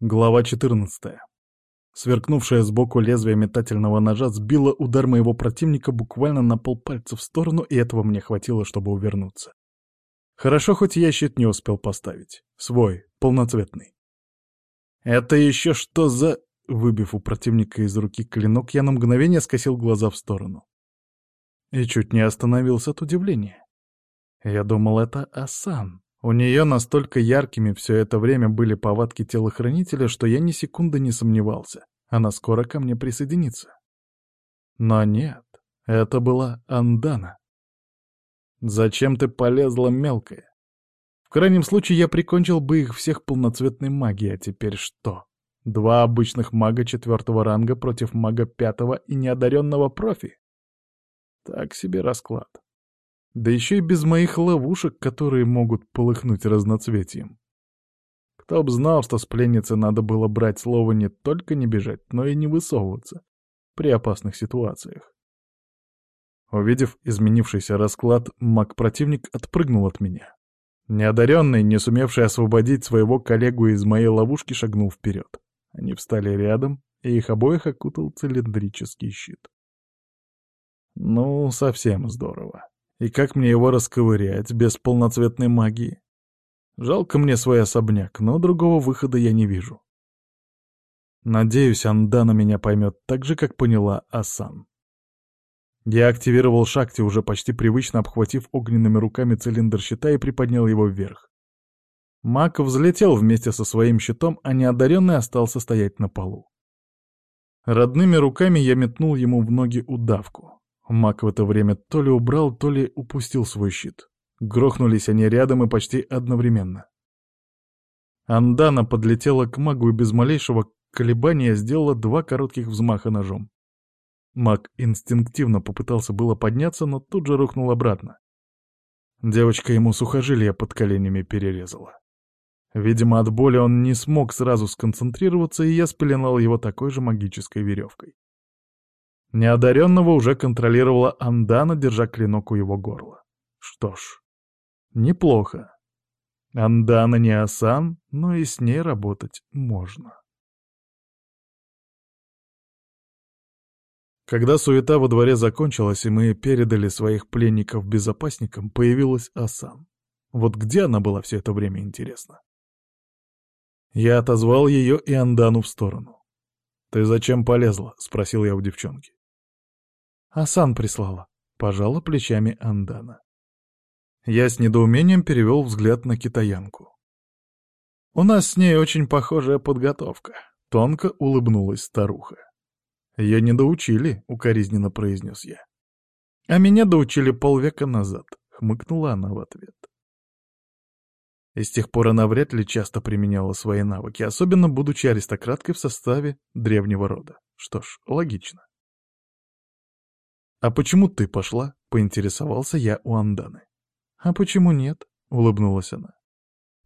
Глава 14. Сверкнувшее сбоку лезвие метательного ножа сбило удар моего противника буквально на полпальца в сторону, и этого мне хватило, чтобы увернуться. Хорошо, хоть я щит не успел поставить. Свой, полноцветный. «Это еще что за...» Выбив у противника из руки клинок, я на мгновение скосил глаза в сторону. И чуть не остановился от удивления. Я думал, это Асан. У нее настолько яркими все это время были повадки телохранителя, что я ни секунды не сомневался. Она скоро ко мне присоединится. Но нет, это была Андана. Зачем ты полезла, мелкая? В крайнем случае я прикончил бы их всех полноцветной магией, а теперь что? Два обычных мага четвертого ранга против мага пятого и неодаренного профи? Так себе расклад. Да еще и без моих ловушек, которые могут полыхнуть разноцветием. Кто б знал, что с пленницы надо было брать слово не только не бежать, но и не высовываться при опасных ситуациях. Увидев изменившийся расклад, маг-противник отпрыгнул от меня. Неодаренный, не сумевший освободить своего коллегу из моей ловушки, шагнул вперед. Они встали рядом, и их обоих окутал цилиндрический щит. Ну, совсем здорово. И как мне его расковырять без полноцветной магии? Жалко мне свой особняк, но другого выхода я не вижу. Надеюсь, Андана меня поймет так же, как поняла Асан. Я активировал шахте, уже почти привычно обхватив огненными руками цилиндр щита и приподнял его вверх. Мак взлетел вместе со своим щитом, а неодаренный остался стоять на полу. Родными руками я метнул ему в ноги удавку. Мак в это время то ли убрал, то ли упустил свой щит. Грохнулись они рядом и почти одновременно. Андана подлетела к магу и без малейшего колебания сделала два коротких взмаха ножом. Маг инстинктивно попытался было подняться, но тут же рухнул обратно. Девочка ему сухожилия под коленями перерезала. Видимо, от боли он не смог сразу сконцентрироваться, и я спеленал его такой же магической веревкой. Неодаренного уже контролировала Андана, держа клинок у его горла. Что ж, неплохо. Андана не Асан, но и с ней работать можно. Когда суета во дворе закончилась, и мы передали своих пленников безопасникам, появилась Асан. Вот где она была все это время, интересно? Я отозвал ее и Андану в сторону. «Ты зачем полезла?» — спросил я у девчонки. Асан прислала. Пожала плечами Андана. Я с недоумением перевел взгляд на китаянку. «У нас с ней очень похожая подготовка», — тонко улыбнулась старуха. «Ее не доучили», — укоризненно произнес я. «А меня доучили полвека назад», — хмыкнула она в ответ. И с тех пор она вряд ли часто применяла свои навыки, особенно будучи аристократкой в составе древнего рода. Что ж, логично. «А почему ты пошла?» — поинтересовался я у Анданы. «А почему нет?» — улыбнулась она.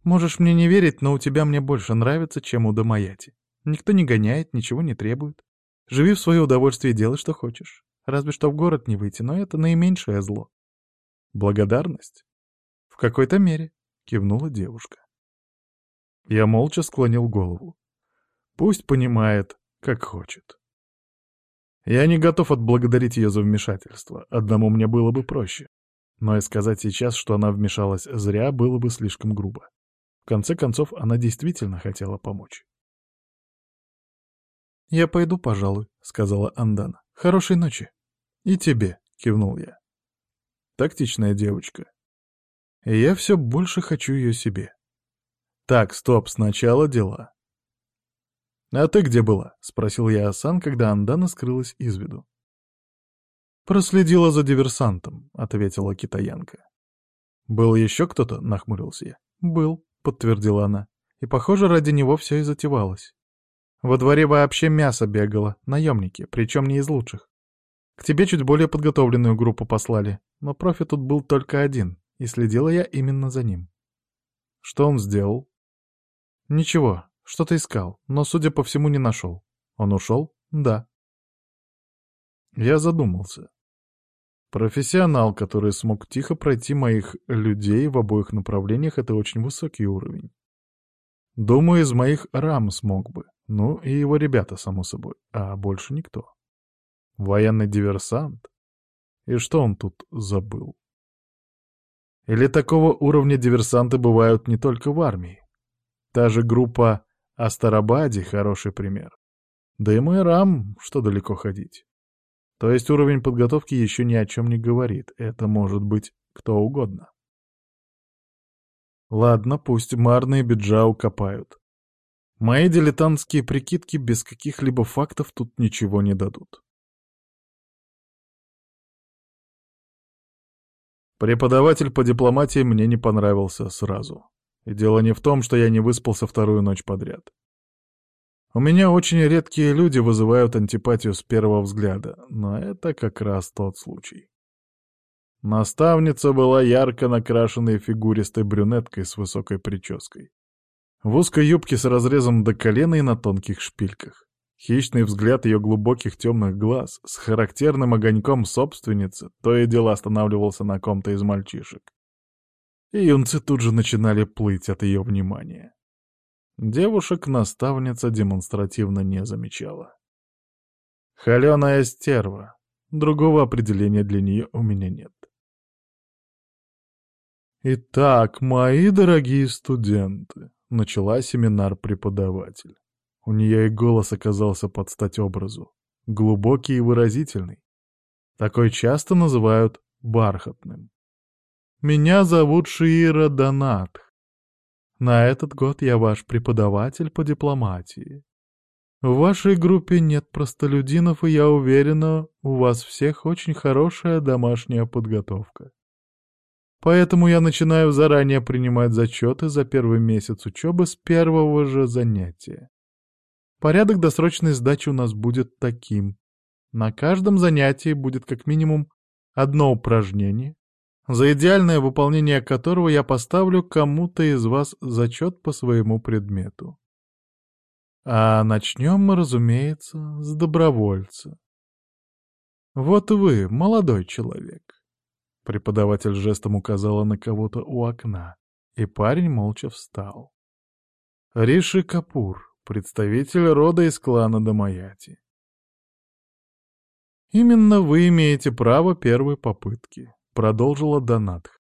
«Можешь мне не верить, но у тебя мне больше нравится, чем у Дамаяти. Никто не гоняет, ничего не требует. Живи в свое удовольствие и делай, что хочешь. Разве что в город не выйти, но это наименьшее зло». «Благодарность?» «В какой-то мере», — кивнула девушка. Я молча склонил голову. Пусть понимает, как хочет. Я не готов отблагодарить ее за вмешательство, одному мне было бы проще. Но и сказать сейчас, что она вмешалась зря, было бы слишком грубо. В конце концов, она действительно хотела помочь. «Я пойду, пожалуй», — сказала Андана. «Хорошей ночи». «И тебе», — кивнул я. Тактичная девочка. И я все больше хочу ее себе. Так, стоп, сначала дела. «А ты где была?» — спросил я Асан, когда Андана скрылась из виду. «Проследила за диверсантом», — ответила китаянка. «Был еще кто-то?» — нахмурился я. «Был», — подтвердила она. «И, похоже, ради него все и затевалось. Во дворе вообще мясо бегало, наемники, причем не из лучших. К тебе чуть более подготовленную группу послали, но профи тут был только один, и следила я именно за ним». «Что он сделал?» «Ничего, что-то искал, но, судя по всему, не нашел. Он ушел? Да. Я задумался. Профессионал, который смог тихо пройти моих людей в обоих направлениях, это очень высокий уровень. Думаю, из моих рам смог бы. Ну, и его ребята, само собой. А больше никто. Военный диверсант? И что он тут забыл? Или такого уровня диверсанты бывают не только в армии? Та же группа Астарабади — хороший пример. Да и мой рам, что далеко ходить. То есть уровень подготовки еще ни о чем не говорит. Это может быть кто угодно. Ладно, пусть марные биджау копают. Мои дилетантские прикидки без каких-либо фактов тут ничего не дадут. Преподаватель по дипломатии мне не понравился сразу. И дело не в том, что я не выспался вторую ночь подряд. У меня очень редкие люди вызывают антипатию с первого взгляда, но это как раз тот случай. Наставница была ярко накрашенной фигуристой брюнеткой с высокой прической. В узкой юбке с разрезом до колена и на тонких шпильках. Хищный взгляд ее глубоких темных глаз с характерным огоньком собственницы то и дело останавливался на ком-то из мальчишек. И юнцы тут же начинали плыть от ее внимания. Девушек наставница демонстративно не замечала. Холеная стерва. Другого определения для нее у меня нет. «Итак, мои дорогие студенты», — начала семинар преподаватель. У нее и голос оказался под стать образу. Глубокий и выразительный. Такой часто называют бархатным. «Меня зовут Шиира Донатх. На этот год я ваш преподаватель по дипломатии. В вашей группе нет простолюдинов, и я уверена, у вас всех очень хорошая домашняя подготовка. Поэтому я начинаю заранее принимать зачеты за первый месяц учебы с первого же занятия. Порядок досрочной сдачи у нас будет таким. На каждом занятии будет как минимум одно упражнение, за идеальное выполнение которого я поставлю кому-то из вас зачет по своему предмету. А начнем мы, разумеется, с добровольца. Вот вы, молодой человек. Преподаватель жестом указала на кого-то у окна, и парень молча встал. Риши Капур, представитель рода из клана Дамаяти. «Именно вы имеете право первой попытки», — продолжила Донатх.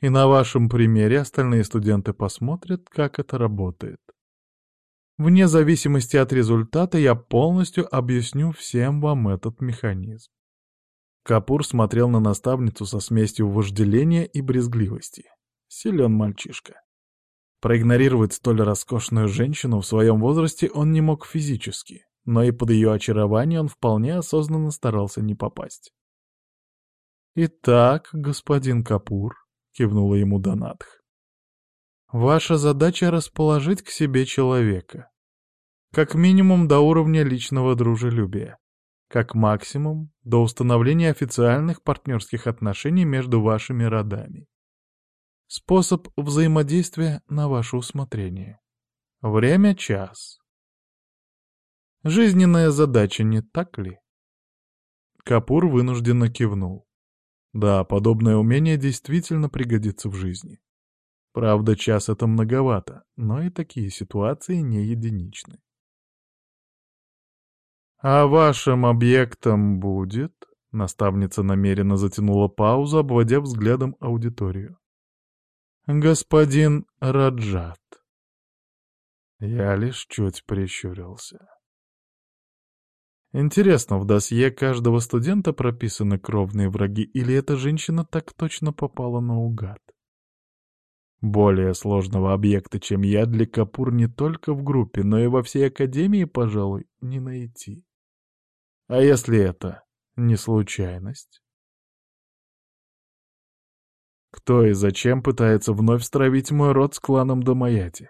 «И на вашем примере остальные студенты посмотрят, как это работает. Вне зависимости от результата я полностью объясню всем вам этот механизм». Капур смотрел на наставницу со смесью вожделения и брезгливости. Силен мальчишка. Проигнорировать столь роскошную женщину в своем возрасте он не мог физически, но и под ее очарование он вполне осознанно старался не попасть. «Итак, господин Капур», — кивнула ему Донатх, — «ваша задача — расположить к себе человека. Как минимум до уровня личного дружелюбия. Как максимум до установления официальных партнерских отношений между вашими родами. Способ взаимодействия на ваше усмотрение. Время — час. Жизненная задача, не так ли? Капур вынужденно кивнул. Да, подобное умение действительно пригодится в жизни. Правда, час — это многовато, но и такие ситуации не единичны. «А вашим объектом будет?» Наставница намеренно затянула паузу, обводя взглядом аудиторию. «Господин Раджат». Я лишь чуть прищурился. Интересно, в досье каждого студента прописаны кровные враги, или эта женщина так точно попала наугад? Более сложного объекта, чем я, для Капур не только в группе, но и во всей Академии, пожалуй, не найти. А если это не случайность? Кто и зачем пытается вновь стравить мой род с кланом Домаяти?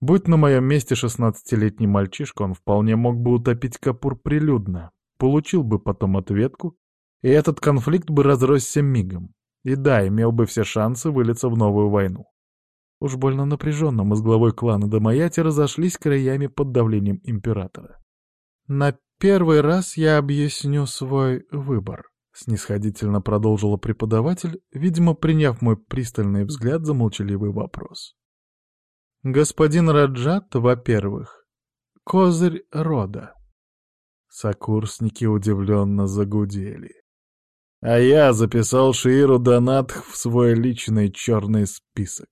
Будь на моем месте шестнадцатилетний мальчишка, он вполне мог бы утопить Капур прилюдно, получил бы потом ответку, и этот конфликт бы разросся мигом. И да, имел бы все шансы вылиться в новую войну. Уж больно напряженно мы с главой клана Домаяти разошлись краями под давлением императора. На первый раз я объясню свой выбор. — снисходительно продолжила преподаватель, видимо, приняв мой пристальный взгляд за молчаливый вопрос. Господин Раджат, во-первых, козырь рода. Сокурсники удивленно загудели. А я записал Шииру Донатх в свой личный черный список.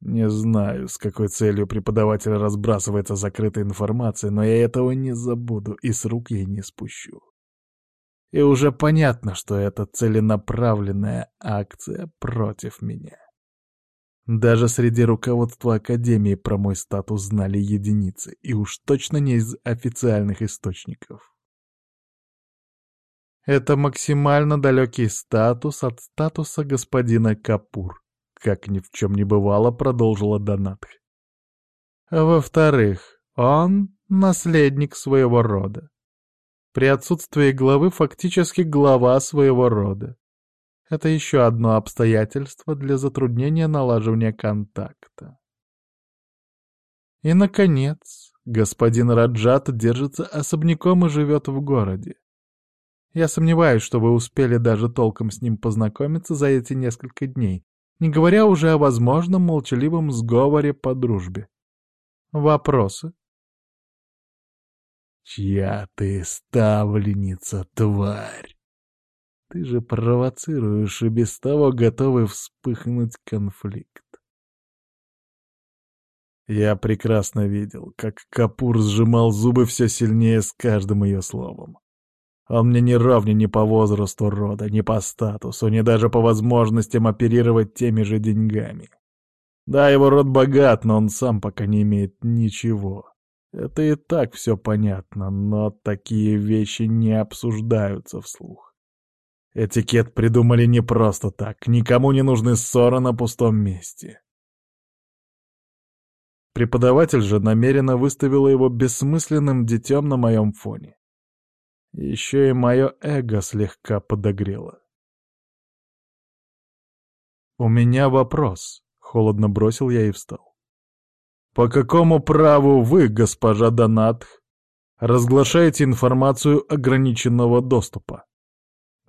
Не знаю, с какой целью преподаватель разбрасывается закрытой информацией, но я этого не забуду и с рук ей не спущу. И уже понятно, что это целенаправленная акция против меня. Даже среди руководства Академии про мой статус знали единицы, и уж точно не из официальных источников. Это максимально далекий статус от статуса господина Капур, как ни в чем не бывало, продолжила Донатх. Во-вторых, он — наследник своего рода. При отсутствии главы фактически глава своего рода. Это еще одно обстоятельство для затруднения налаживания контакта. И, наконец, господин Раджат держится особняком и живет в городе. Я сомневаюсь, что вы успели даже толком с ним познакомиться за эти несколько дней, не говоря уже о возможном молчаливом сговоре по дружбе. Вопросы? Чья ты ставленница, тварь? Ты же провоцируешь и без того готовый вспыхнуть конфликт. Я прекрасно видел, как Капур сжимал зубы все сильнее с каждым ее словом. Он мне не равня ни по возрасту рода, ни по статусу, ни даже по возможностям оперировать теми же деньгами. Да, его род богат, но он сам пока не имеет ничего. Это и так все понятно, но такие вещи не обсуждаются вслух. Этикет придумали не просто так, никому не нужны ссоры на пустом месте. Преподаватель же намеренно выставила его бессмысленным детем на моем фоне. Еще и мое эго слегка подогрело. «У меня вопрос», — холодно бросил я и встал. «По какому праву вы, госпожа Донатх, разглашаете информацию ограниченного доступа?»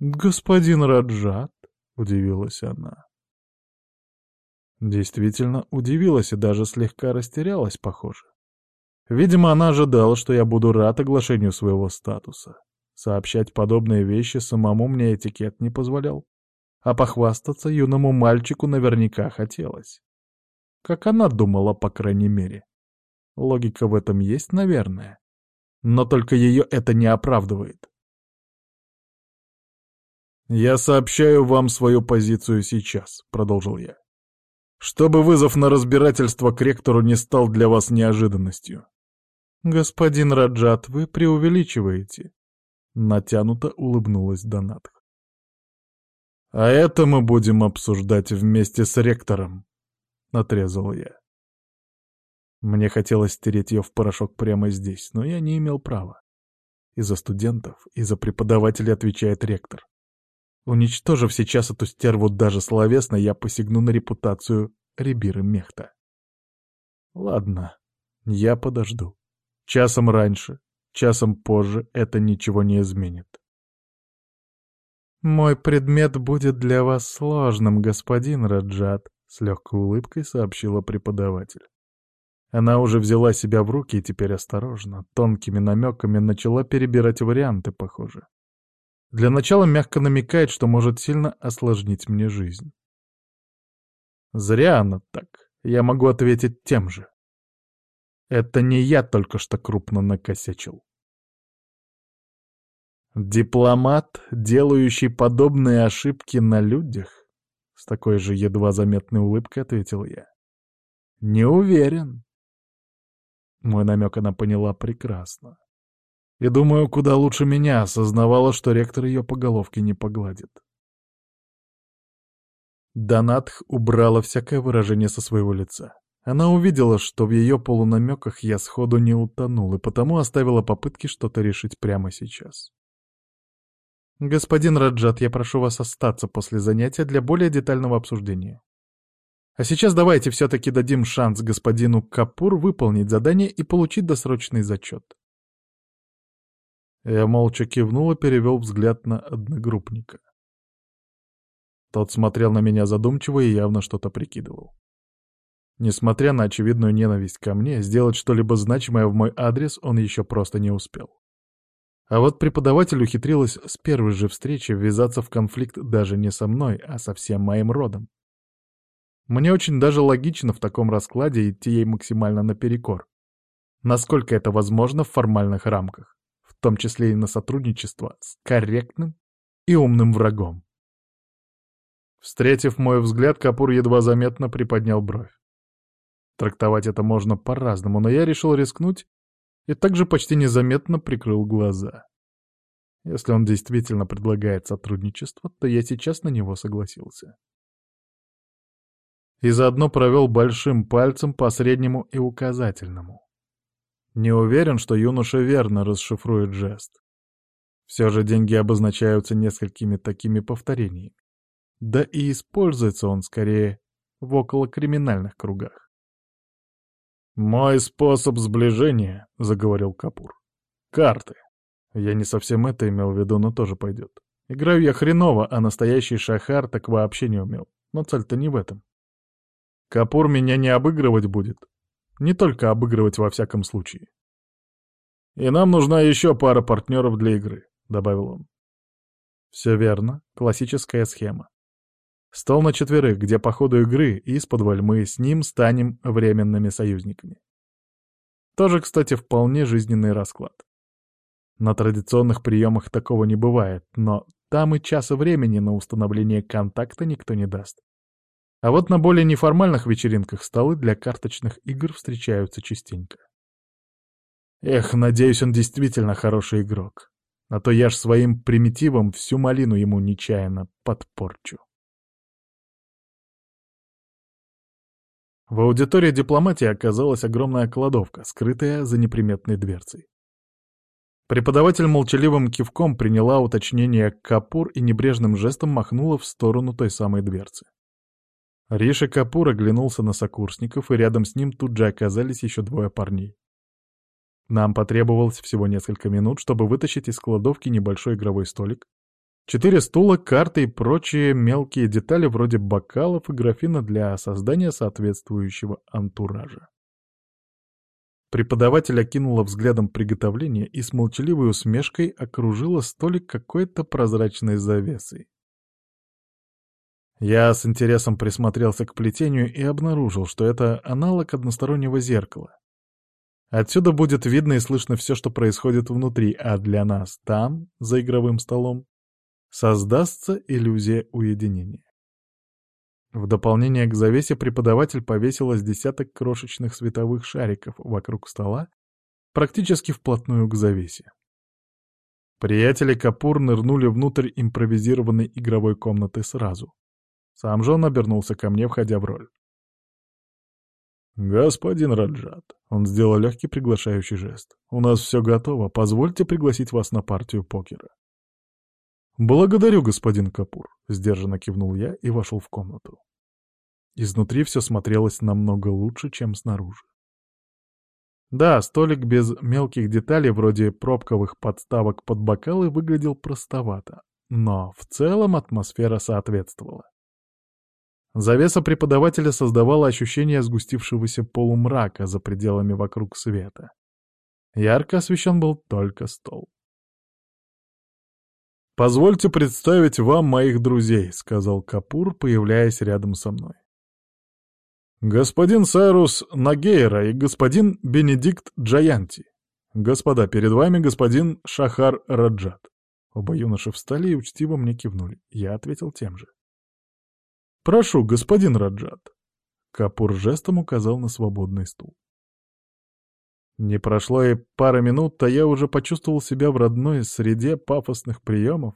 «Господин Раджат», — удивилась она. Действительно удивилась и даже слегка растерялась, похоже. Видимо, она ожидала, что я буду рад оглашению своего статуса. Сообщать подобные вещи самому мне этикет не позволял. А похвастаться юному мальчику наверняка хотелось. Как она думала, по крайней мере. Логика в этом есть, наверное. Но только ее это не оправдывает. «Я сообщаю вам свою позицию сейчас», — продолжил я. «Чтобы вызов на разбирательство к ректору не стал для вас неожиданностью». «Господин Раджат, вы преувеличиваете», Натянуто улыбнулась Донатх. «А это мы будем обсуждать вместе с ректором», — отрезал я. Мне хотелось стереть ее в порошок прямо здесь, но я не имел права. И за студентов, и за преподавателей отвечает ректор. Уничтожив сейчас эту стерву даже словесно, я посягну на репутацию Рибиры Мехта. Ладно, я подожду. Часом раньше, Часом позже это ничего не изменит. «Мой предмет будет для вас сложным, господин Раджат», — с легкой улыбкой сообщила преподаватель. Она уже взяла себя в руки и теперь осторожно, тонкими намеками начала перебирать варианты, похоже. Для начала мягко намекает, что может сильно осложнить мне жизнь. Зря она так. Я могу ответить тем же. Это не я только что крупно накосячил. Дипломат, делающий подобные ошибки на людях? С такой же едва заметной улыбкой ответил я. Не уверен. Мой намек она поняла прекрасно. И думаю, куда лучше меня осознавала, что ректор ее по головке не погладит. Донатх убрала всякое выражение со своего лица. Она увидела, что в ее полунамеках я сходу не утонул, и потому оставила попытки что-то решить прямо сейчас. «Господин Раджат, я прошу вас остаться после занятия для более детального обсуждения. А сейчас давайте все-таки дадим шанс господину Капур выполнить задание и получить досрочный зачет». Я молча кивнул и перевел взгляд на одногруппника. Тот смотрел на меня задумчиво и явно что-то прикидывал. Несмотря на очевидную ненависть ко мне, сделать что-либо значимое в мой адрес он еще просто не успел. А вот преподаватель ухитрилась с первой же встречи ввязаться в конфликт даже не со мной, а со всем моим родом. Мне очень даже логично в таком раскладе идти ей максимально наперекор. Насколько это возможно в формальных рамках, в том числе и на сотрудничество с корректным и умным врагом. Встретив мой взгляд, Капур едва заметно приподнял бровь. Трактовать это можно по-разному, но я решил рискнуть и также почти незаметно прикрыл глаза. Если он действительно предлагает сотрудничество, то я сейчас на него согласился. И заодно провел большим пальцем по среднему и указательному. Не уверен, что юноша верно расшифрует жест. Все же деньги обозначаются несколькими такими повторениями. Да и используется он скорее в околокриминальных кругах. «Мой способ сближения», — заговорил Капур. «Карты. Я не совсем это имел в виду, но тоже пойдет. Играю я хреново, а настоящий шахар так вообще не умел. Но цель-то не в этом. Капур меня не обыгрывать будет. Не только обыгрывать во всяком случае. И нам нужна еще пара партнеров для игры», — добавил он. Все верно, классическая схема. Стол на четверых, где по ходу игры из-под мы с ним станем временными союзниками. Тоже, кстати, вполне жизненный расклад. На традиционных приемах такого не бывает, но там и часа времени на установление контакта никто не даст. А вот на более неформальных вечеринках столы для карточных игр встречаются частенько. Эх, надеюсь, он действительно хороший игрок. А то я ж своим примитивом всю малину ему нечаянно подпорчу. В аудитории дипломатии оказалась огромная кладовка, скрытая за неприметной дверцей. Преподаватель молчаливым кивком приняла уточнение Капур и небрежным жестом махнула в сторону той самой дверцы. Риша Капур оглянулся на сокурсников, и рядом с ним тут же оказались еще двое парней. Нам потребовалось всего несколько минут, чтобы вытащить из кладовки небольшой игровой столик, Четыре стула, карты и прочие мелкие детали вроде бокалов и графина для создания соответствующего антуража. Преподаватель окинула взглядом приготовление и с молчаливой усмешкой окружила столик какой-то прозрачной завесой. Я с интересом присмотрелся к плетению и обнаружил, что это аналог одностороннего зеркала. Отсюда будет видно и слышно все, что происходит внутри, а для нас там, за игровым столом, создастся иллюзия уединения. В дополнение к завесе преподаватель повесил с десяток крошечных световых шариков вокруг стола, практически вплотную к завесе. Приятели Капур нырнули внутрь импровизированной игровой комнаты сразу. Сам же он обернулся ко мне, входя в роль. «Господин Раджат», — он сделал легкий приглашающий жест, — «у нас все готово, позвольте пригласить вас на партию покера». «Благодарю, господин Капур», — сдержанно кивнул я и вошел в комнату. Изнутри все смотрелось намного лучше, чем снаружи. Да, столик без мелких деталей вроде пробковых подставок под бокалы выглядел простовато, но в целом атмосфера соответствовала. Завеса преподавателя создавала ощущение сгустившегося полумрака за пределами вокруг света. Ярко освещен был только стол. «Позвольте представить вам моих друзей», — сказал Капур, появляясь рядом со мной. «Господин Сайрус Нагейра и господин Бенедикт Джаянти. Господа, перед вами господин Шахар Раджат». Оба юноши встали и учтиво мне кивнули. Я ответил тем же. «Прошу, господин Раджат». Капур жестом указал на свободный стул. Не прошло и пара минут, а я уже почувствовал себя в родной среде пафосных приемов,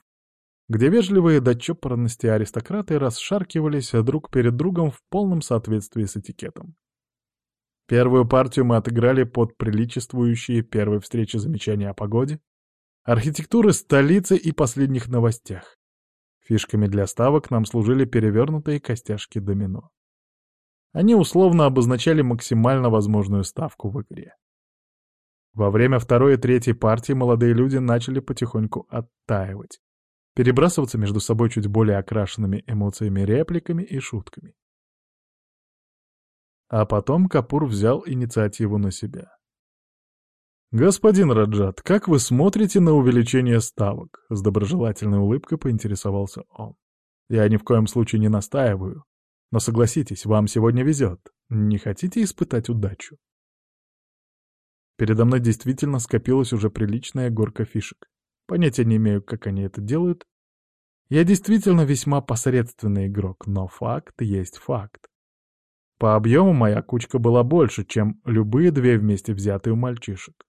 где вежливые до чопорности аристократы расшаркивались друг перед другом в полном соответствии с этикетом. Первую партию мы отыграли под приличествующие первой встрече замечания о погоде, архитектуры столицы и последних новостях. Фишками для ставок нам служили перевернутые костяшки домино. Они условно обозначали максимально возможную ставку в игре. Во время второй и третьей партии молодые люди начали потихоньку оттаивать, перебрасываться между собой чуть более окрашенными эмоциями репликами и шутками. А потом Капур взял инициативу на себя. «Господин Раджат, как вы смотрите на увеличение ставок?» С доброжелательной улыбкой поинтересовался он. «Я ни в коем случае не настаиваю. Но согласитесь, вам сегодня везет. Не хотите испытать удачу?» Передо мной действительно скопилась уже приличная горка фишек. Понятия не имею, как они это делают. Я действительно весьма посредственный игрок, но факт есть факт. По объему моя кучка была больше, чем любые две вместе взятые у мальчишек.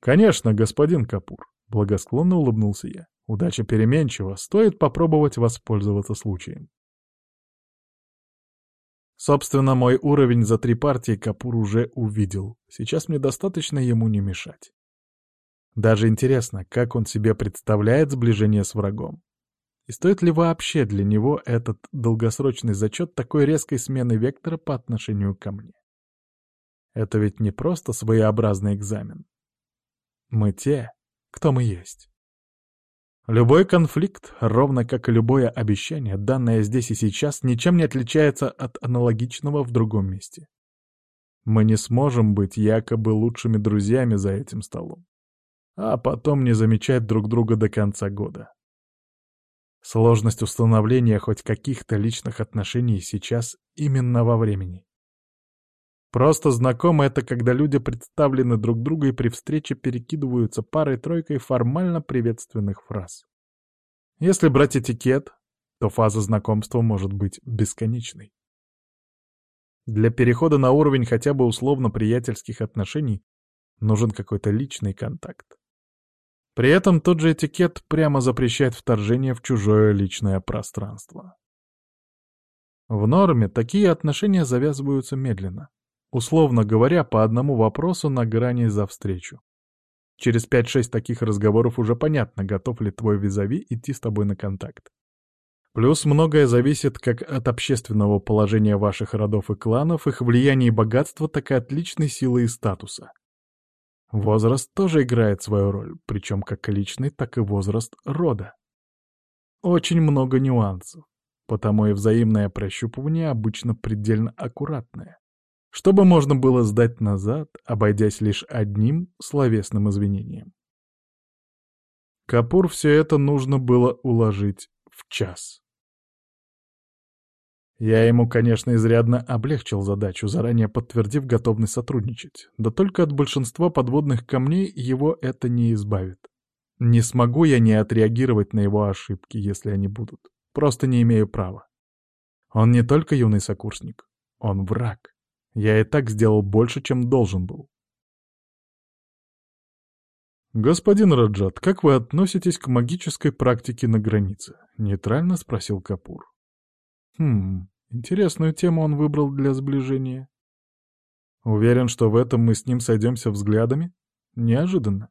«Конечно, господин Капур», — благосклонно улыбнулся я. «Удача переменчива, стоит попробовать воспользоваться случаем». Собственно, мой уровень за три партии Капур уже увидел. Сейчас мне достаточно ему не мешать. Даже интересно, как он себе представляет сближение с врагом. И стоит ли вообще для него этот долгосрочный зачет такой резкой смены вектора по отношению ко мне? Это ведь не просто своеобразный экзамен. Мы те, кто мы есть. Любой конфликт, ровно как и любое обещание, данное здесь и сейчас, ничем не отличается от аналогичного в другом месте. Мы не сможем быть якобы лучшими друзьями за этим столом, а потом не замечать друг друга до конца года. Сложность установления хоть каких-то личных отношений сейчас именно во времени. Просто знакомы — это когда люди представлены друг другу и при встрече перекидываются парой-тройкой формально приветственных фраз. Если брать этикет, то фаза знакомства может быть бесконечной. Для перехода на уровень хотя бы условно-приятельских отношений нужен какой-то личный контакт. При этом тот же этикет прямо запрещает вторжение в чужое личное пространство. В норме такие отношения завязываются медленно. Условно говоря, по одному вопросу на грани за встречу. Через 5-6 таких разговоров уже понятно, готов ли твой визави идти с тобой на контакт. Плюс многое зависит как от общественного положения ваших родов и кланов, их влияния и богатства, так и от личной силы и статуса. Возраст тоже играет свою роль, причем как личный, так и возраст рода. Очень много нюансов, потому и взаимное прощупывание обычно предельно аккуратное чтобы можно было сдать назад, обойдясь лишь одним словесным извинением. Капур все это нужно было уложить в час. Я ему, конечно, изрядно облегчил задачу, заранее подтвердив готовность сотрудничать. Да только от большинства подводных камней его это не избавит. Не смогу я не отреагировать на его ошибки, если они будут. Просто не имею права. Он не только юный сокурсник, он враг. Я и так сделал больше, чем должен был. «Господин Раджат, как вы относитесь к магической практике на границе?» — нейтрально спросил Капур. «Хм, интересную тему он выбрал для сближения. Уверен, что в этом мы с ним сойдемся взглядами? Неожиданно.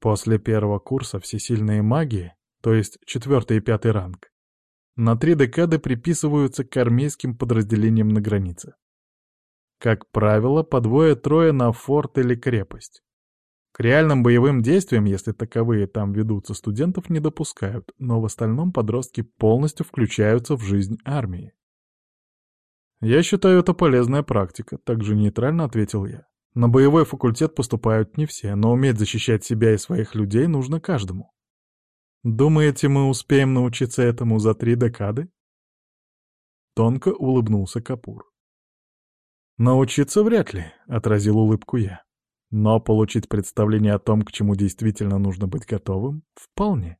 После первого курса всесильные магии, то есть четвертый и пятый ранг, на три декады приписываются к армейским подразделениям на границе. Как правило, по двое-трое на форт или крепость. К реальным боевым действиям, если таковые там ведутся, студентов не допускают, но в остальном подростки полностью включаются в жизнь армии. «Я считаю, это полезная практика», — также нейтрально ответил я. «На боевой факультет поступают не все, но уметь защищать себя и своих людей нужно каждому». Думаете, мы успеем научиться этому за три декады? Тонко улыбнулся Капур. Научиться вряд ли, отразил улыбку я. Но получить представление о том, к чему действительно нужно быть готовым, вполне.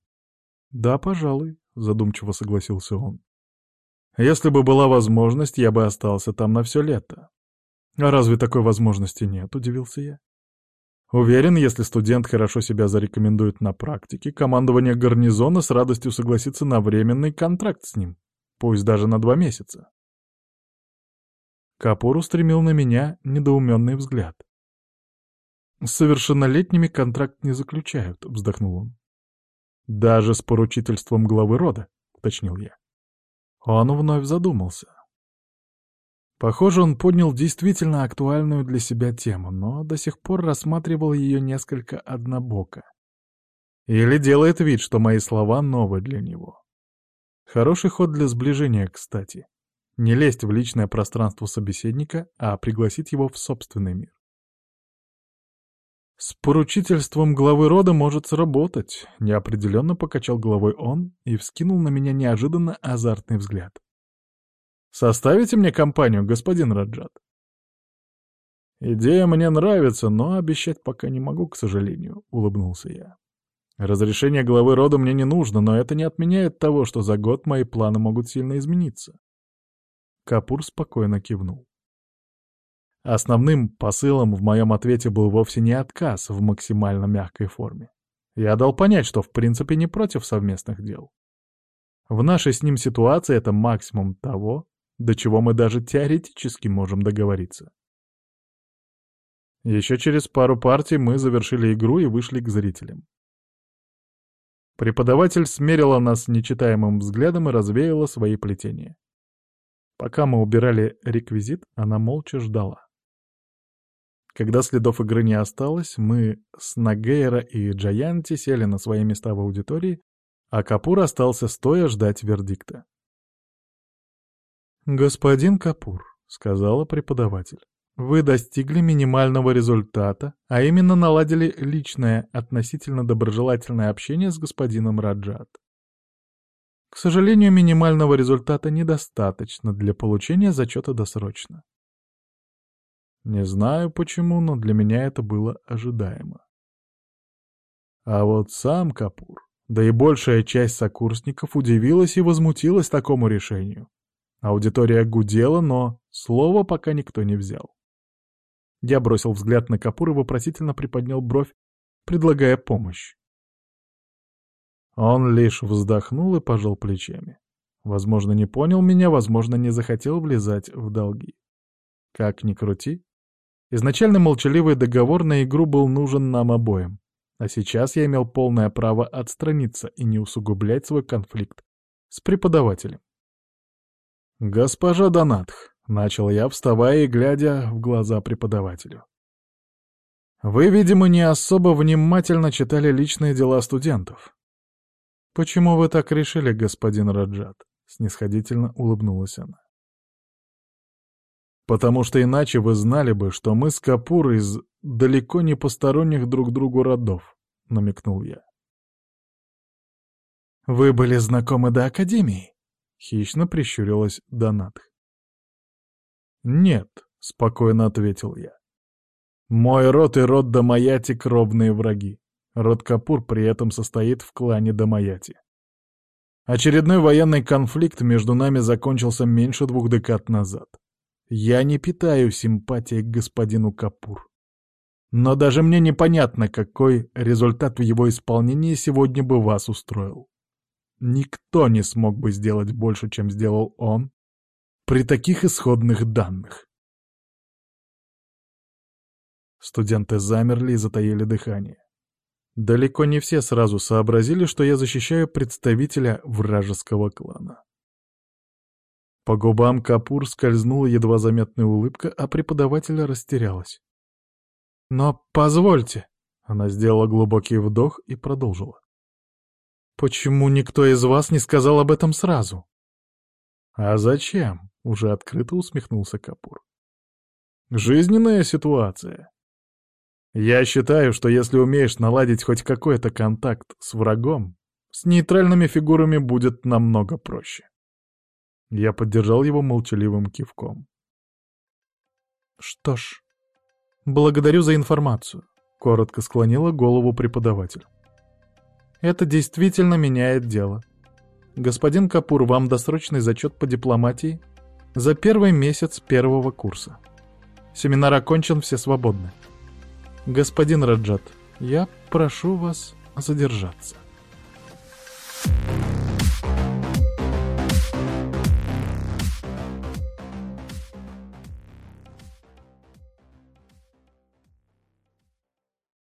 Да, пожалуй, задумчиво согласился он. Если бы была возможность, я бы остался там на все лето. А разве такой возможности нет, удивился я. Уверен, если студент хорошо себя зарекомендует на практике, командование гарнизона с радостью согласится на временный контракт с ним, пусть даже на два месяца. Капор устремил на меня недоуменный взгляд. «С совершеннолетними контракт не заключают», — вздохнул он. «Даже с поручительством главы рода», — уточнил я. Он вновь задумался. Похоже, он поднял действительно актуальную для себя тему, но до сих пор рассматривал ее несколько однобоко. Или делает вид, что мои слова новы для него. Хороший ход для сближения, кстати. Не лезть в личное пространство собеседника, а пригласить его в собственный мир. «С поручительством главы рода может сработать», — неопределенно покачал головой он и вскинул на меня неожиданно азартный взгляд. «Составите мне компанию, господин Раджат?» «Идея мне нравится, но обещать пока не могу, к сожалению», — улыбнулся я. «Разрешение главы рода мне не нужно, но это не отменяет того, что за год мои планы могут сильно измениться». Капур спокойно кивнул. Основным посылом в моем ответе был вовсе не отказ в максимально мягкой форме. Я дал понять, что в принципе не против совместных дел. В нашей с ним ситуации это максимум того, до чего мы даже теоретически можем договориться. Еще через пару партий мы завершили игру и вышли к зрителям. Преподаватель смерила нас нечитаемым взглядом и развеяла свои плетения. Пока мы убирали реквизит, она молча ждала. Когда следов игры не осталось, мы с Нагейра и Джаянти сели на свои места в аудитории, а Капур остался стоя ждать вердикта. «Господин Капур», — сказала преподаватель, — «вы достигли минимального результата, а именно наладили личное, относительно доброжелательное общение с господином Раджат. К сожалению, минимального результата недостаточно для получения зачета досрочно. Не знаю почему, но для меня это было ожидаемо. А вот сам Капур, да и большая часть сокурсников удивилась и возмутилась такому решению. Аудитория гудела, но слова пока никто не взял. Я бросил взгляд на Капур и вопросительно приподнял бровь, предлагая помощь. Он лишь вздохнул и пожал плечами. Возможно, не понял меня, возможно, не захотел влезать в долги. Как ни крути, Изначально молчаливый договор на игру был нужен нам обоим, а сейчас я имел полное право отстраниться и не усугублять свой конфликт с преподавателем. «Госпожа Донатх», — начал я, вставая и глядя в глаза преподавателю. «Вы, видимо, не особо внимательно читали личные дела студентов». «Почему вы так решили, господин Раджат?» — снисходительно улыбнулась она. Потому что иначе вы знали бы, что мы с Капур из далеко не посторонних друг другу родов, — намекнул я. «Вы были знакомы до Академии?» — хищно прищурилась Донатх. «Нет», — спокойно ответил я. «Мой род и род Дамаяти — кровные враги. Род Капур при этом состоит в клане Дамаяти. Очередной военный конфликт между нами закончился меньше двух декад назад. Я не питаю симпатии к господину Капур. Но даже мне непонятно, какой результат в его исполнении сегодня бы вас устроил. Никто не смог бы сделать больше, чем сделал он, при таких исходных данных. Студенты замерли и затаили дыхание. Далеко не все сразу сообразили, что я защищаю представителя вражеского клана. По губам Капур скользнула едва заметная улыбка, а преподавателя растерялась. «Но позвольте!» — она сделала глубокий вдох и продолжила. «Почему никто из вас не сказал об этом сразу?» «А зачем?» — уже открыто усмехнулся Капур. «Жизненная ситуация. Я считаю, что если умеешь наладить хоть какой-то контакт с врагом, с нейтральными фигурами будет намного проще. Я поддержал его молчаливым кивком. «Что ж, благодарю за информацию», — коротко склонила голову преподаватель. «Это действительно меняет дело. Господин Капур, вам досрочный зачет по дипломатии за первый месяц первого курса. Семинар окончен, все свободны. Господин Раджат, я прошу вас задержаться». Thank you.